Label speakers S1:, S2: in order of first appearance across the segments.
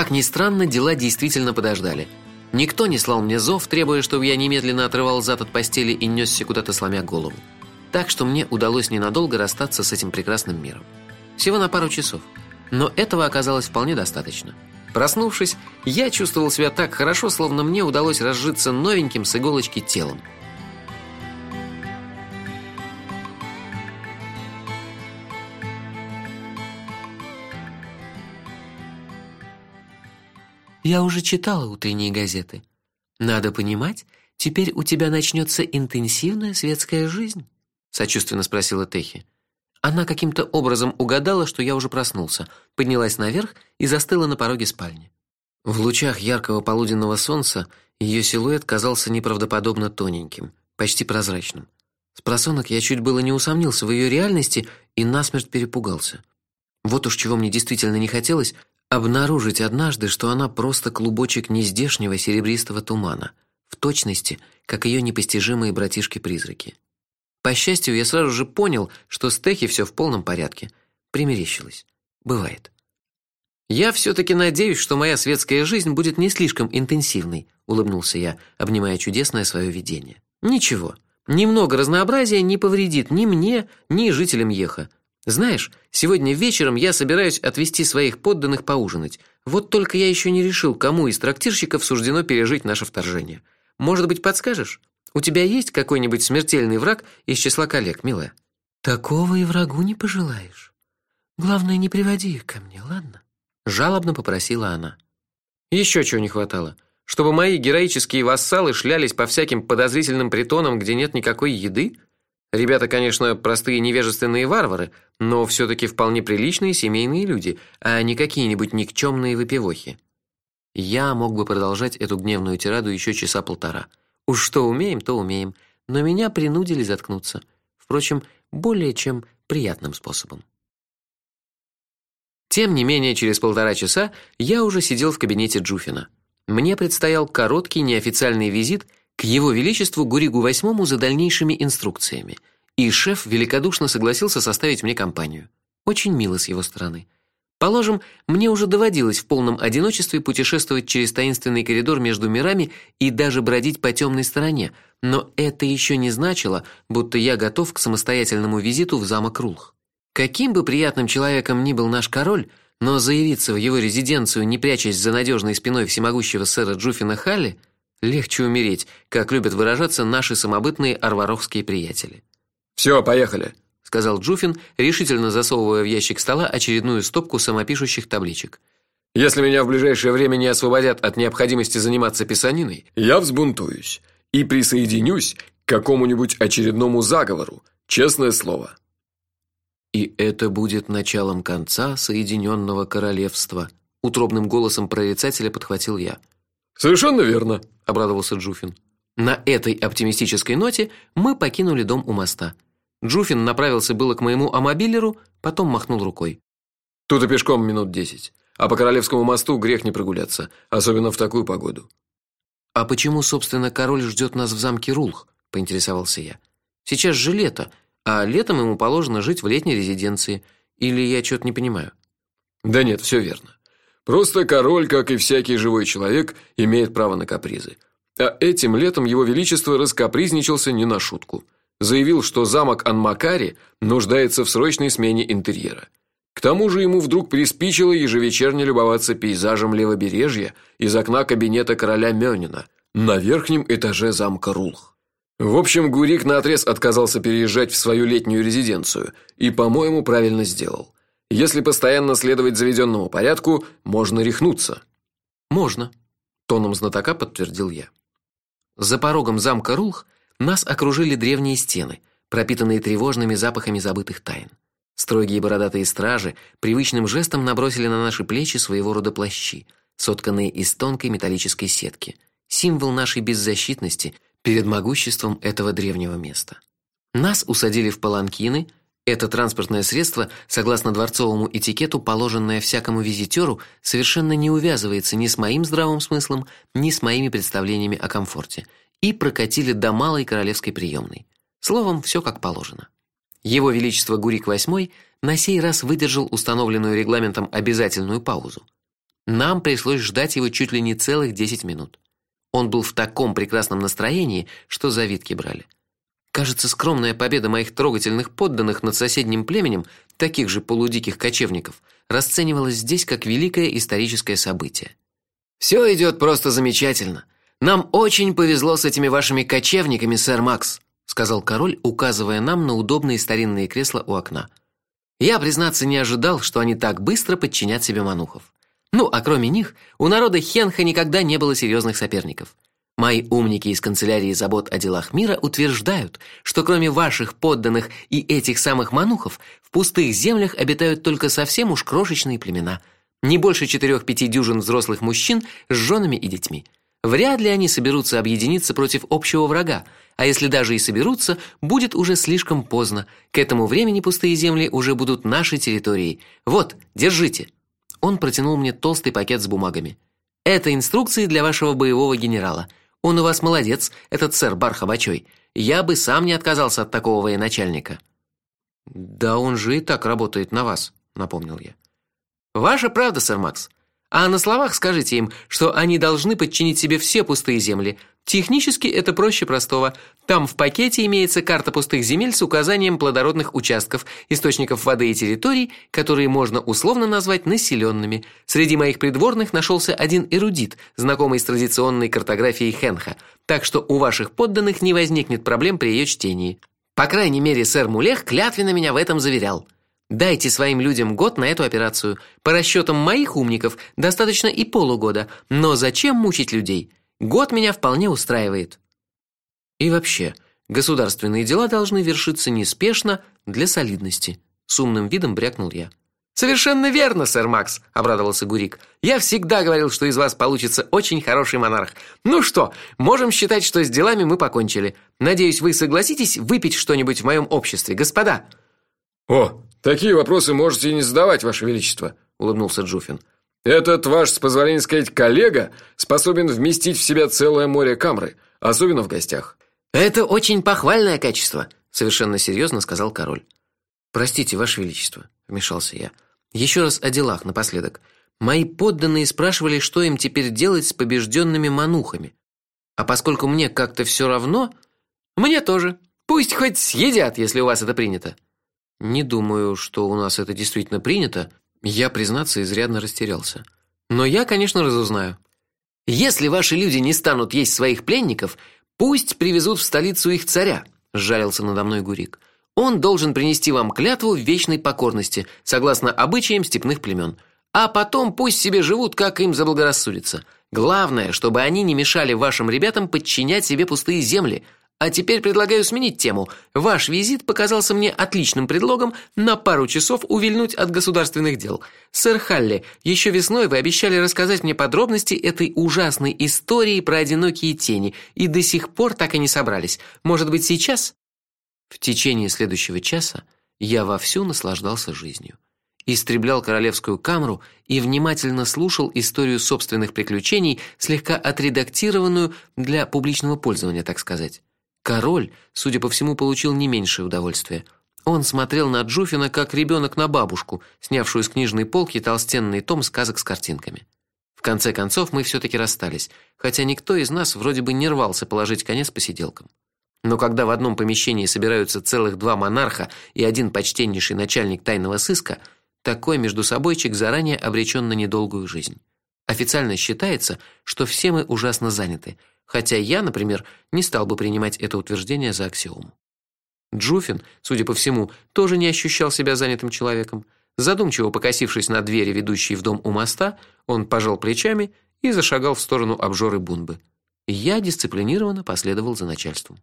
S1: Как ни странно, дела действительно подождали. Никто не слал мне зов, требуя, чтобы я немедленно отрывал зад от постели и нёсся куда-то сломя голову. Так что мне удалось ненадолго расстаться с этим прекрасным миром. Всего на пару часов. Но этого оказалось вполне достаточно. Проснувшись, я чувствовал себя так хорошо, словно мне удалось разжиться новеньким с иголочки телом. Я уже читала утренние газеты. Надо понимать, теперь у тебя начнется интенсивная светская жизнь, сочувственно спросила Техи. Она каким-то образом угадала, что я уже проснулся, поднялась наверх и застыла на пороге спальни. В лучах яркого полуденного солнца ее силуэт казался неправдоподобно тоненьким, почти прозрачным. С просонок я чуть было не усомнился в ее реальности и насмерть перепугался. Вот уж чего мне действительно не хотелось, обнаружить однажды, что она просто клубочек нездешнего серебристого тумана, в точности, как ее непостижимые братишки-призраки. По счастью, я сразу же понял, что с Техи все в полном порядке. Примерещилось. Бывает. Я все таки надеюсь, что моя светская жизнь будет не слишком интенсивной, улыбнулся я, обнимая чудесное свое видение. Ничего. Немного разнообразия не повредит ни мне, ни жителям Еха. Знаешь, сегодня вечером я собираюсь отвезти своих подданных поужинать. Вот только я еще не решил, кому из трактирщиков суждено пережить наше вторжение. Может быть, подскажешь? У тебя есть какой-нибудь смертельный враг из числа коллег, милая? Такого и врагу не пожелаешь. Главное, не приводи их ко мне, ладно? жалобно попросила она. Еще чего не хватало, чтобы мои героические вассалы шлялись по всяким подозрительным притонам, где нет никакой еды. Ребята, конечно, простые невежественные варвары, но все таки вполне приличные семейные люди, а не какие-нибудь никчемные выпивохи. Я мог бы продолжать эту гневную тираду еще часа полтора. Уж что умеем, то умеем, но меня принудили заткнуться. Впрочем, более чем приятным способом. Тем не менее, через полтора часа я уже сидел в кабинете Джуфина. Мне предстоял короткий неофициальный визит к его величеству Гуригу VIII за дальнейшими инструкциями, и шеф великодушно согласился составить мне компанию. Очень мило с его стороны. Положим, мне уже доводилось в полном одиночестве путешествовать через таинственный коридор между мирами и даже бродить по темной стороне, но это еще не значило, будто я готов к самостоятельному визиту в замок Рулх. Каким бы приятным человеком ни был наш король, но заявиться в его резиденцию, не прячась за надежной спиной всемогущего сэра Джуфина Халли, Легче умереть, как любят выражаться наши самобытные арварохские приятели.
S2: Все, поехали,
S1: сказал Джуфин, решительно засовывая в ящик стола очередную стопку самопишущих табличек.
S2: Если меня в ближайшее время не освободят от необходимости заниматься писаниной, я взбунтуюсь и присоединюсь к какому-нибудь очередному заговору, честное слово.
S1: И это будет началом конца Соединенного королевства, утробным голосом прорицателя подхватил я.
S2: Совершенно верно,
S1: обрадовался Джуфин. На этой оптимистической ноте мы покинули дом у моста. Джуфин направился было к моему амобилеру, потом махнул рукой.
S2: Тут и пешком минут десять, а по Королевскому мосту грех не прогуляться, особенно в такую погоду.
S1: А почему, собственно, король ждет нас в замке Рулх? поинтересовался я. Сейчас же лето, а летом ему положено жить в летней резиденции, или я что то не понимаю?
S2: Да нет, все верно. Просто король, как и всякий живой человек, имеет право на капризы. А этим летом его величество раскапризничался не на шутку. Заявил, что замок Анмакари нуждается в срочной смене интерьера. К тому же ему вдруг приспичило ежевечерне любоваться пейзажем левобережья из окна кабинета короля Мёнина на верхнем этаже замка Рулх. В общем, Гурик наотрез отказался переезжать в свою летнюю резиденцию и, по-моему, правильно сделал. Если постоянно следовать заведенному порядку, можно рехнуться.
S1: Можно, тоном знатока подтвердил я. За порогом замка Рулх нас окружили древние стены, пропитанные тревожными запахами забытых тайн. Строгие бородатые стражи привычным жестом набросили на наши плечи своего рода плащи, сотканные из тонкой металлической сетки, символ нашей беззащитности перед могуществом этого древнего места. Нас усадили в паланкины, это транспортное средство, согласно дворцовому этикету, положенное всякому визитеру, совершенно не увязывается ни с моим здравым смыслом, ни с моими представлениями о комфорте, и прокатили до малой королевской приемной. Словом, все как положено. Его величество Гурик VIII на сей раз выдержал установленную регламентом обязательную паузу. Нам пришлось ждать его чуть ли не целых десять минут. Он был в таком прекрасном настроении, что завидки брали. Кажется, скромная победа моих трогательных подданных над соседним племенем, таких же полудиких кочевников, расценивалась здесь как великое историческое событие. Все идет просто замечательно. Нам очень повезло с этими вашими кочевниками, сэр Макс, сказал король, указывая нам на удобные старинные кресла у окна. Я, признаться, не ожидал, что они так быстро подчинят себе манухов. Ну, а кроме них, у народа Хенха никогда не было серьезных соперников. Мои умники из канцелярии забот о делах мира утверждают, что кроме ваших подданных и этих самых манухов, в пустых землях обитают только совсем уж крошечные племена, не больше четырех-пяти дюжин взрослых мужчин с женами и детьми. Вряд ли они соберутся объединиться против общего врага, а если даже и соберутся, будет уже слишком поздно. К этому времени пустые земли уже будут нашей территорией. Вот, держите. Он протянул мне толстый пакет с бумагами. Это инструкции для вашего боевого генерала. Он у вас молодец, этот сэр Бархабачой. Я бы сам не отказался от такого военачальника. Да он же и так работает на вас, напомнил я. Ваша правда, сэр Макс. А на словах скажите им, что они должны подчинить себе все пустые земли. Технически это проще простого. Там в пакете имеется карта пустых земель с указанием плодородных участков, источников воды и территорий, которые можно условно назвать населенными. Среди моих придворных нашелся один эрудит, знакомый с традиционной картографией Хенха. Так что у ваших подданных не возникнет проблем при ее чтении. По крайней мере, сэр Мулех клятвенно меня в этом заверял. Дайте своим людям год на эту операцию. По расчетам моих умников, достаточно и полугода. Но зачем мучить людей? Год меня вполне устраивает. И вообще, государственные дела должны вершиться неспешно для солидности, с умным видом брякнул я. Совершенно верно, сэр Макс, обрадовался Гурик. Я всегда говорил, что из вас получится очень хороший монарх. Ну что, можем считать, что с делами мы покончили. Надеюсь, вы согласитесь выпить что-нибудь в моем обществе, господа.
S2: О, Такие вопросы можете не задавать, ваше величество, улыбнулся Джуфин. Этот ваш, с позволения сказать, коллега способен вместить в себя целое море камры, особенно в гостях.
S1: Это очень похвальное качество, совершенно серьезно сказал король. Простите, ваше величество, вмешался я. Еще раз о делах напоследок. Мои подданные спрашивали, что им теперь делать с побежденными манухами. А поскольку мне как-то все равно, мне тоже. Пусть хоть съедят, если у вас это принято. Не думаю, что у нас это действительно принято. Я, признаться, изрядно растерялся. Но я, конечно, разузнаю. Если ваши люди не станут есть своих пленников, пусть привезут в столицу их царя, жалился надо мной Гурик. Он должен принести вам клятву вечной покорности, согласно обычаям степных племен. А потом пусть себе живут, как им заблагорассудится. Главное, чтобы они не мешали вашим ребятам подчинять себе пустые земли, а теперь предлагаю сменить тему. Ваш визит показался мне отличным предлогом на пару часов увильнуть от государственных дел. Сэр Халли, еще весной вы обещали рассказать мне подробности этой ужасной истории про одинокие тени, и до сих пор так и не собрались. Может быть, сейчас? В течение следующего часа я вовсю наслаждался жизнью. Истреблял королевскую камеру и внимательно слушал историю собственных приключений, слегка отредактированную для публичного пользования, так сказать. Король, судя по всему, получил не меньшее удовольствие. Он смотрел на Джуфина как ребенок на бабушку, снявшую с книжной полки толстенный том сказок с картинками. В конце концов мы все таки расстались, хотя никто из нас вроде бы не рвался положить конец посиделкам. Но когда в одном помещении собираются целых два монарха и один почтеннейший начальник тайного сыска, такой между собойчик заранее обречен на недолгую жизнь. Официально считается, что все мы ужасно заняты, хотя я, например, не стал бы принимать это утверждение за аксиому. Джуфин, судя по всему, тоже не ощущал себя занятым человеком. Задумчиво покосившись на двери, ведущие в дом у моста, он пожал плечами и зашагал в сторону обжоры Бунбы. Я дисциплинированно последовал за начальством.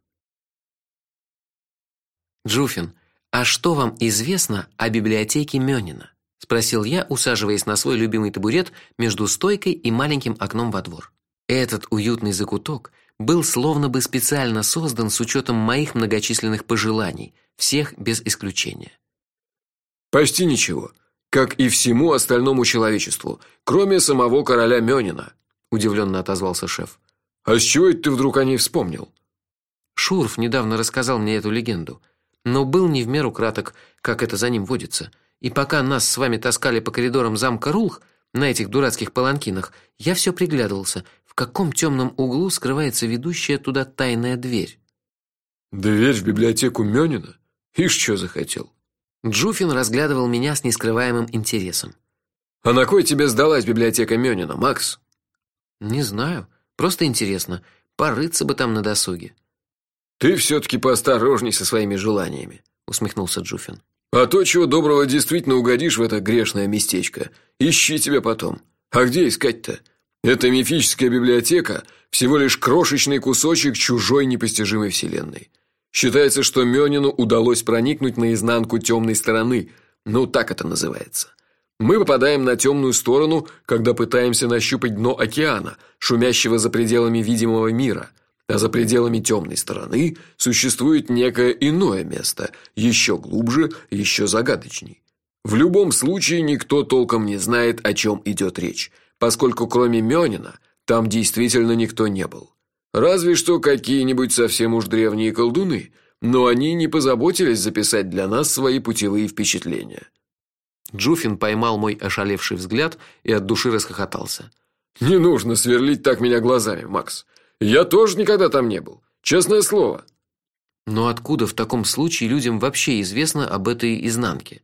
S1: Джуфин, а что вам известно о библиотеке Мёнина? Спросил я, усаживаясь на свой любимый табурет между стойкой и маленьким окном во двор. Этот уютный закуток был словно бы специально создан с учетом моих многочисленных пожеланий, всех без исключения.
S2: Почти ничего, как и всему остальному человечеству, кроме самого короля Мёнина, удивленно отозвался шеф. А с чего это ты вдруг о ней вспомнил?
S1: Шурф недавно рассказал мне эту легенду, но был не в меру краток, как это за ним водится. И пока нас с вами таскали по коридорам замка Рулх, на этих дурацких паланкинах, я все приглядывался, в каком темном углу скрывается ведущая туда тайная дверь.
S2: Дверь в библиотеку Мёнина? Ишь, что захотел.
S1: Джуфин разглядывал меня с нескрываемым интересом.
S2: А на кой тебе сдалась библиотека Мёнина, Макс?
S1: Не знаю, просто интересно. Порыться бы там на досуге.
S2: Ты все таки поосторожней со своими желаниями,
S1: усмехнулся Джуфин.
S2: А то чего доброго действительно угодишь в это грешное местечко. Ищи тебя потом. А где искать-то? Эта мифическая библиотека всего лишь крошечный кусочек чужой непостижимой вселенной. Считается, что Мёнину удалось проникнуть на изнанку темной стороны. Ну, так это называется. Мы попадаем на темную сторону, когда пытаемся нащупать дно океана, шумящего за пределами видимого мира. А за пределами темной стороны существует некое иное место, еще глубже, еще загадочней. В любом случае никто толком не знает, о чем идет речь, поскольку кроме Мёнина там действительно никто не был. Разве что какие-нибудь совсем уж древние колдуны, но они не позаботились записать для нас свои путевые впечатления.
S1: Джуфин поймал мой ошалевший взгляд и от души расхохотался.
S2: Не нужно сверлить так меня глазами, Макс. Я тоже никогда там не был. Честное слово.
S1: Но откуда в таком случае людям вообще известно об этой изнанке?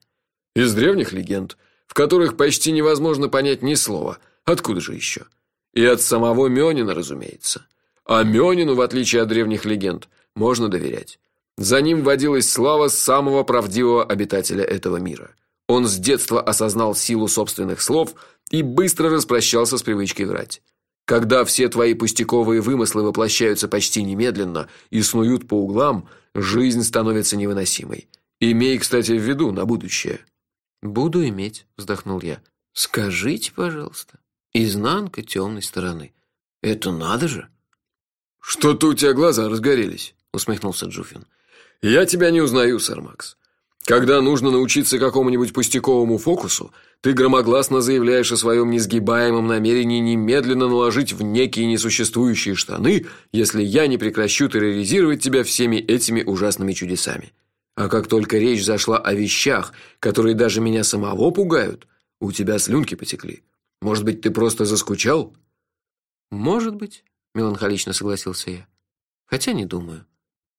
S2: Из древних легенд, в которых почти невозможно понять ни слова. Откуда же еще? И от самого Мёнина, разумеется. А Мёнину, в отличие от древних легенд, можно доверять. За ним водилась слава самого правдивого обитателя этого мира. Он с детства осознал силу собственных слов и быстро распрощался с привычкой врать. Когда все твои пустяковые вымыслы воплощаются почти немедленно и снуют по углам, жизнь становится невыносимой. Имей, кстати, в виду на будущее.
S1: Буду иметь, вздохнул я. Скажите, пожалуйста, изнанка темной стороны. Это надо же.
S2: Что-то у тебя глаза разгорелись, усмехнулся Джуфин. Я тебя не узнаю, сэр Макс. Когда нужно научиться какому-нибудь пустяковому фокусу, ты громогласно заявляешь о своем несгибаемом намерении немедленно наложить в некие несуществующие штаны, если я не прекращу терроризировать тебя всеми этими ужасными чудесами. А как только речь зашла о вещах, которые даже меня самого пугают, у тебя слюнки потекли. Может быть, ты просто заскучал?
S1: Может быть, меланхолично согласился я. Хотя не думаю.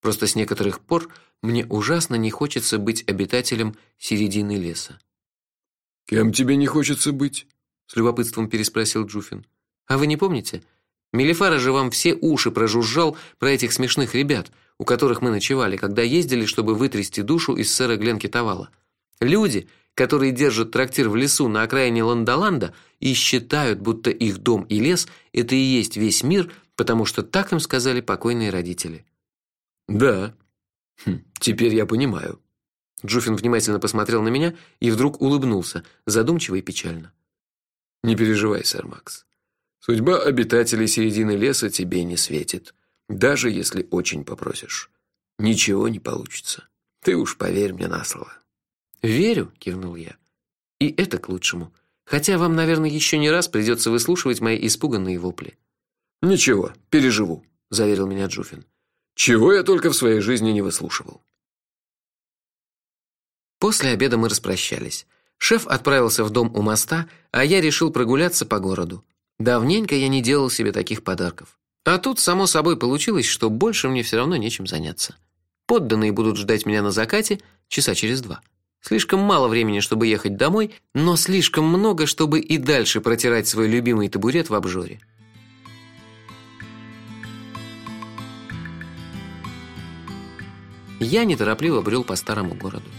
S1: Просто с некоторых пор мне ужасно не хочется быть обитателем середины леса.
S2: Кем тебе не хочется быть?
S1: с любопытством переспросил Джуфин. А вы не помните? Мелифара же вам все уши прожужжал про этих смешных ребят, у которых мы ночевали, когда ездили, чтобы вытрясти душу из сэра Гленки Тавала. Люди, которые держат трактир в лесу на окраине Ландоланда и считают, будто их дом и лес это и есть весь мир, потому что так им сказали покойные родители.
S2: Да. Хм, теперь я понимаю.
S1: Джуфин внимательно посмотрел на меня и вдруг улыбнулся, задумчиво и печально.
S2: Не переживай, сэр Макс. Судьба обитателей середины леса тебе не светит, даже если очень попросишь. Ничего не получится. Ты уж поверь мне на слово.
S1: Верю, кивнул я. И это к лучшему. Хотя вам, наверное, еще не раз придется выслушивать мои испуганные вопли.
S2: Ничего, переживу, заверил меня Джуфин. Чего я только в своей жизни не выслушивал.
S1: После обеда мы распрощались. Шеф отправился в дом у моста, а я решил прогуляться по городу. Давненько я не делал себе таких подарков. А тут само собой получилось, что больше мне все равно нечем заняться. Подданные будут ждать меня на закате часа через два. Слишком мало времени, чтобы ехать домой, но слишком много, чтобы и дальше протирать свой любимый табурет в обжоре. Я неторопливо брел по старому городу.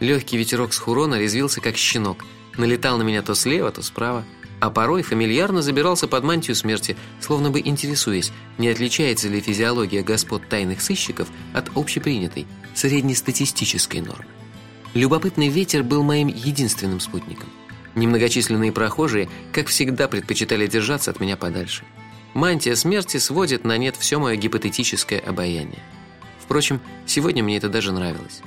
S1: Легкий ветерок с Хурона резвился как щенок, налетал на меня то слева, то справа, а порой фамильярно забирался под мантию смерти, словно бы интересуясь, не отличается ли физиология господ тайных сыщиков от общепринятой, среднестатистической нормы. Любопытный ветер был моим единственным спутником. Немногочисленные прохожие, как всегда, предпочитали держаться от меня подальше. Мантия смерти сводит на нет все мое гипотетическое обаяние. Впрочем, сегодня мне это даже нравилось.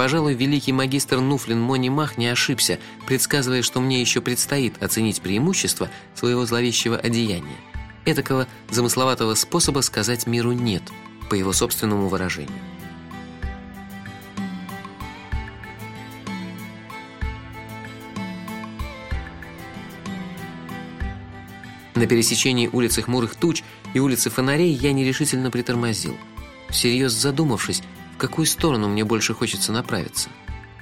S1: Пожалуй, великий магистр Нуфлин Мони Мах не ошибся, предсказывая, что мне еще предстоит оценить преимущества своего зловещего одеяния. Этакого замысловатого способа сказать миру нет, по его собственному выражению. На пересечении улицы Хмурых туч и улицы Фонарей я нерешительно притормозил, всерьез задумавшись, какую сторону мне больше хочется направиться.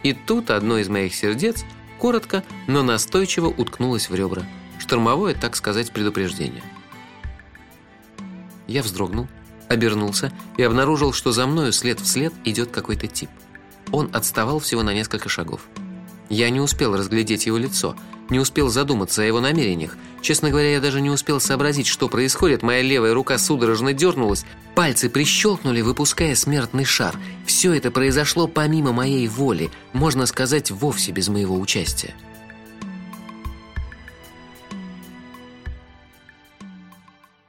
S1: И тут одно из моих сердец коротко, но настойчиво уткнулось в ребра. Штормовое, так сказать, предупреждение. Я вздрогнул, обернулся и обнаружил, что за мною след в след идет какой-то тип. Он отставал всего на несколько шагов. Я не успел разглядеть его лицо, не успел задуматься о его намерениях. Честно говоря, я даже не успел сообразить, что происходит. Моя левая рука судорожно дернулась, пальцы прищелкнули, выпуская смертный шар. Все это произошло помимо моей воли, можно сказать, вовсе без моего участия.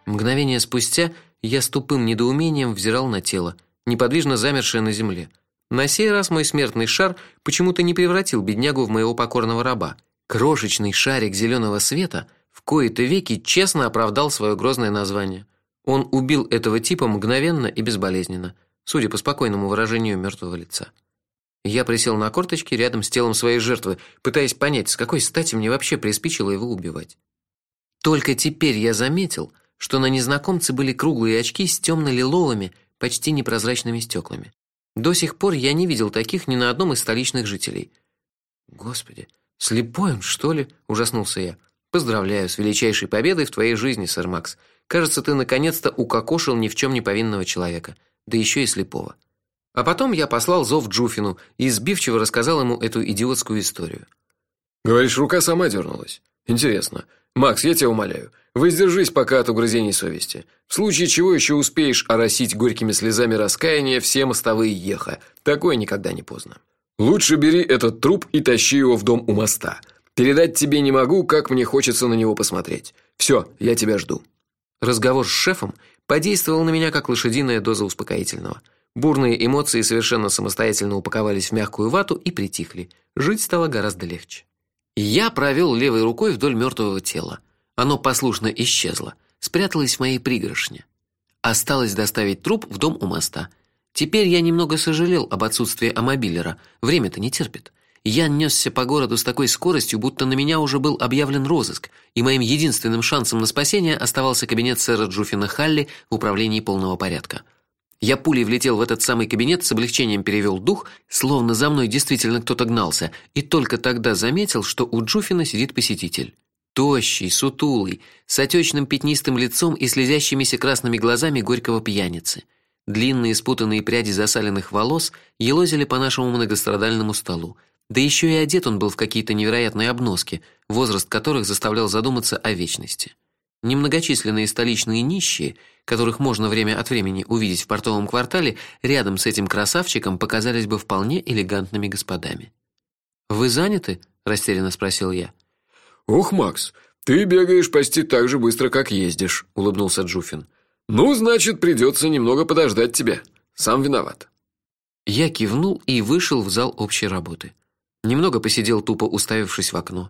S1: Мгновение спустя я с тупым недоумением взирал на тело, неподвижно замершее на земле. На сей раз мой смертный шар почему-то не превратил беднягу в моего покорного раба. Крошечный шарик зеленого света в кои-то веки честно оправдал свое грозное название. Он убил этого типа мгновенно и безболезненно, судя по спокойному выражению мертвого лица. Я присел на корточки рядом с телом своей жертвы, пытаясь понять, с какой стати мне вообще приспичило его убивать. Только теперь я заметил, что на незнакомце были круглые очки с темно лиловыми почти непрозрачными стеклами. До сих пор я не видел таких ни на одном из столичных жителей. Господи, слепой он, что ли? ужаснулся я. Поздравляю с величайшей победой в твоей жизни, сэр Макс. Кажется, ты наконец-то укокошил ни в чем не повинного человека, да еще и слепого. А потом я послал зов Джуфину и сбивчиво рассказал ему эту идиотскую историю.
S2: Говоришь, рука сама дернулась. Интересно. Макс, я тебя умоляю, воздержись пока от угрызений совести. В случае чего еще успеешь оросить горькими слезами раскаяния все мостовые еха. Такое никогда не поздно. Лучше бери этот труп и тащи его в дом у моста. Передать тебе не могу, как мне хочется на него посмотреть. Все, я тебя жду.
S1: Разговор с шефом подействовал на меня как лошадиная доза успокоительного. Бурные эмоции совершенно самостоятельно упаковались в мягкую вату и притихли. Жить стало гораздо легче. Я провел левой рукой вдоль мертвого тела. Оно послушно исчезло, спряталось в моей пригоршне. Осталось доставить труп в дом у моста. Теперь я немного сожалел об отсутствии амобилера. Время-то не терпит. Я несся по городу с такой скоростью, будто на меня уже был объявлен розыск, и моим единственным шансом на спасение оставался кабинет сэра Джуфина Халли в управлении полного порядка. Я пулей влетел в этот самый кабинет, с облегчением перевел дух, словно за мной действительно кто-то гнался, и только тогда заметил, что у Джуфина сидит посетитель. Тощий, сутулый, с отечным пятнистым лицом и слезящимися красными глазами горького пьяницы. Длинные спутанные пряди засаленных волос елозили по нашему многострадальному столу. Да еще и одет он был в какие-то невероятные обноски, возраст которых заставлял задуматься о вечности. Немногочисленные столичные нищие, которых можно время от времени увидеть в портовом квартале, рядом с этим красавчиком показались бы вполне элегантными господами. Вы заняты? растерянно спросил я.
S2: Ох, Макс, ты бегаешь почти так же быстро, как ездишь, улыбнулся Джуфин. Ну, значит, придется немного подождать тебя. Сам виноват.
S1: Я кивнул и вышел в зал общей работы. Немного посидел тупо уставившись в окно.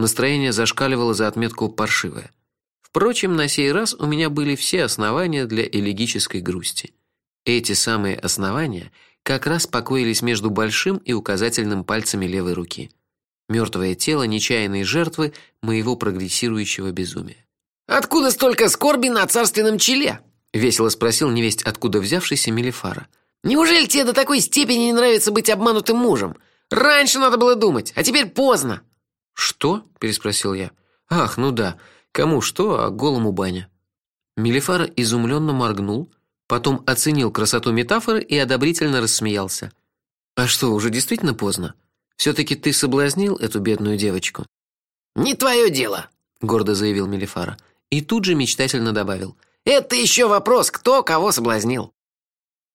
S1: Настроение зашкаливало за отметку паршивое. Впрочем, на сей раз у меня были все основания для элегической грусти. Эти самые основания как раз покоились между большим и указательным пальцами левой руки. Мертвое тело нечаянной жертвы моего прогрессирующего безумия.
S3: Откуда столько скорби на царственном челе?
S1: весело спросил невесть откуда взявшийся Мелифара.
S3: Неужели тебе до такой степени не нравится быть обманутым мужем? Раньше надо было думать, а теперь поздно.
S1: Что? переспросил я. Ах, ну да. Кому что, а голому баня. Мелифара изумленно моргнул, потом оценил красоту метафоры и одобрительно рассмеялся. А что, уже действительно поздно? все таки ты соблазнил эту бедную девочку?
S3: Не твое дело,
S1: гордо заявил Мелифара и тут же мечтательно добавил:
S3: это еще вопрос, кто кого соблазнил.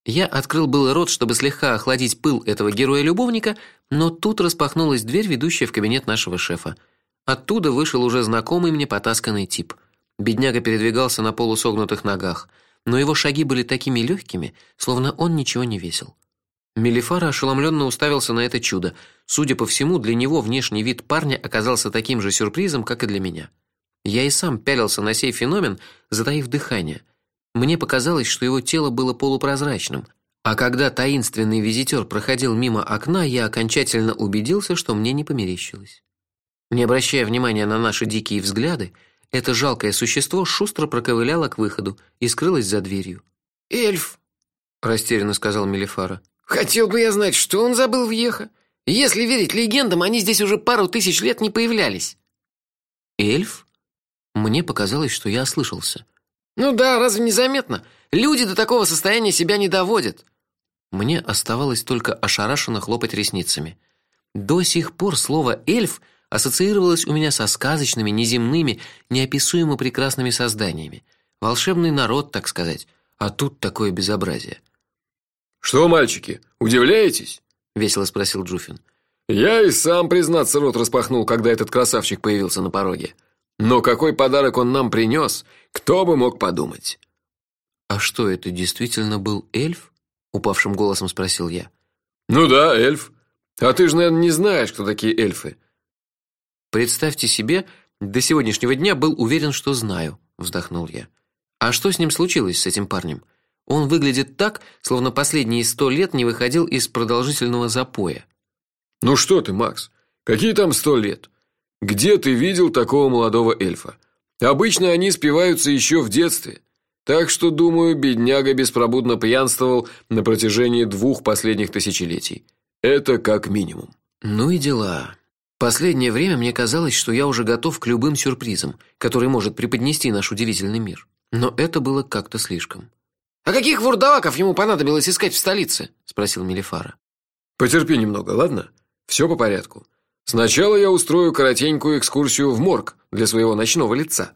S1: Я открыл был рот, чтобы слегка охладить пыл этого героя-любовника, но тут распахнулась дверь, ведущая в кабинет нашего шефа. Оттуда вышел уже знакомый мне потасканный тип. Бедняга передвигался на полусогнутых ногах, но его шаги были такими легкими, словно он ничего не весил. Мелифара ошеломленно уставился на это чудо. Судя по всему, для него внешний вид парня оказался таким же сюрпризом, как и для меня. Я и сам пялился на сей феномен, затаив дыхание. Мне показалось, что его тело было полупрозрачным, а когда таинственный визитер проходил мимо окна, я окончательно убедился, что мне не померещилось. Не обращая внимания на наши дикие взгляды, это жалкое существо шустро проковыляло к выходу и скрылось за дверью.
S3: Эльф,
S1: растерянно сказал Мелифара.
S3: Хотел бы я знать, что он забыл в Еха. Если верить легендам, они здесь уже пару тысяч лет не появлялись.
S1: Эльф? Мне показалось, что я ослышался.
S3: Ну да, разве не заметно? Люди до такого состояния себя не доводят.
S1: Мне оставалось только ошарашенно хлопать ресницами. До сих пор слово эльф ассоциировалось у меня со сказочными, неземными, неописуемо прекрасными созданиями. Волшебный народ, так сказать. А тут такое безобразие.
S2: Что, мальчики, удивляетесь?
S1: весело спросил Джуфин.
S2: Я и сам, признаться, рот распахнул, когда этот красавчик появился на пороге. Но какой подарок он нам принес, кто бы мог подумать.
S1: А что это действительно был эльф? упавшим голосом спросил я.
S2: Ну да, эльф. А ты же, наверное, не знаешь, кто такие эльфы.
S1: Представьте себе, до сегодняшнего дня был уверен, что знаю, вздохнул я. А что с ним случилось с этим парнем? Он выглядит так, словно последние сто лет не выходил из продолжительного запоя.
S2: Ну что ты, Макс? Какие там сто лет? Где ты видел такого молодого эльфа? Обычно они спиваются еще в детстве. Так что, думаю, бедняга беспробудно пьянствовал на протяжении двух последних тысячелетий. Это как минимум.
S1: Ну и дела. Последнее время мне казалось, что я уже готов к любым сюрпризам, которые может преподнести наш удивительный мир. Но это было как-то слишком.
S3: А каких вурдалаков ему понадобилось искать в столице? спросил Мелифара.
S2: Потерпи немного, ладно? Все по порядку. Сначала я устрою коротенькую экскурсию в морг для своего ночного лица.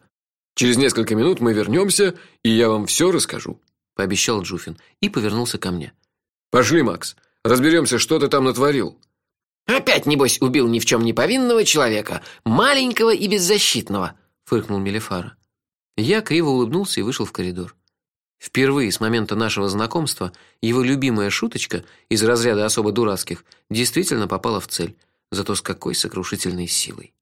S2: Через несколько минут мы вернемся, и я вам все расскажу,
S1: пообещал Джуфин и повернулся ко мне.
S2: Пошли, Макс. Разберемся, что ты там натворил.
S3: Опять небось убил ни в чем не повинного человека, маленького и беззащитного, фыркнул Мелифара.
S1: Я криво улыбнулся и вышел в коридор. Впервые с момента нашего знакомства его любимая шуточка из разряда особо дурацких действительно попала в цель, зато с какой сокрушительной силой.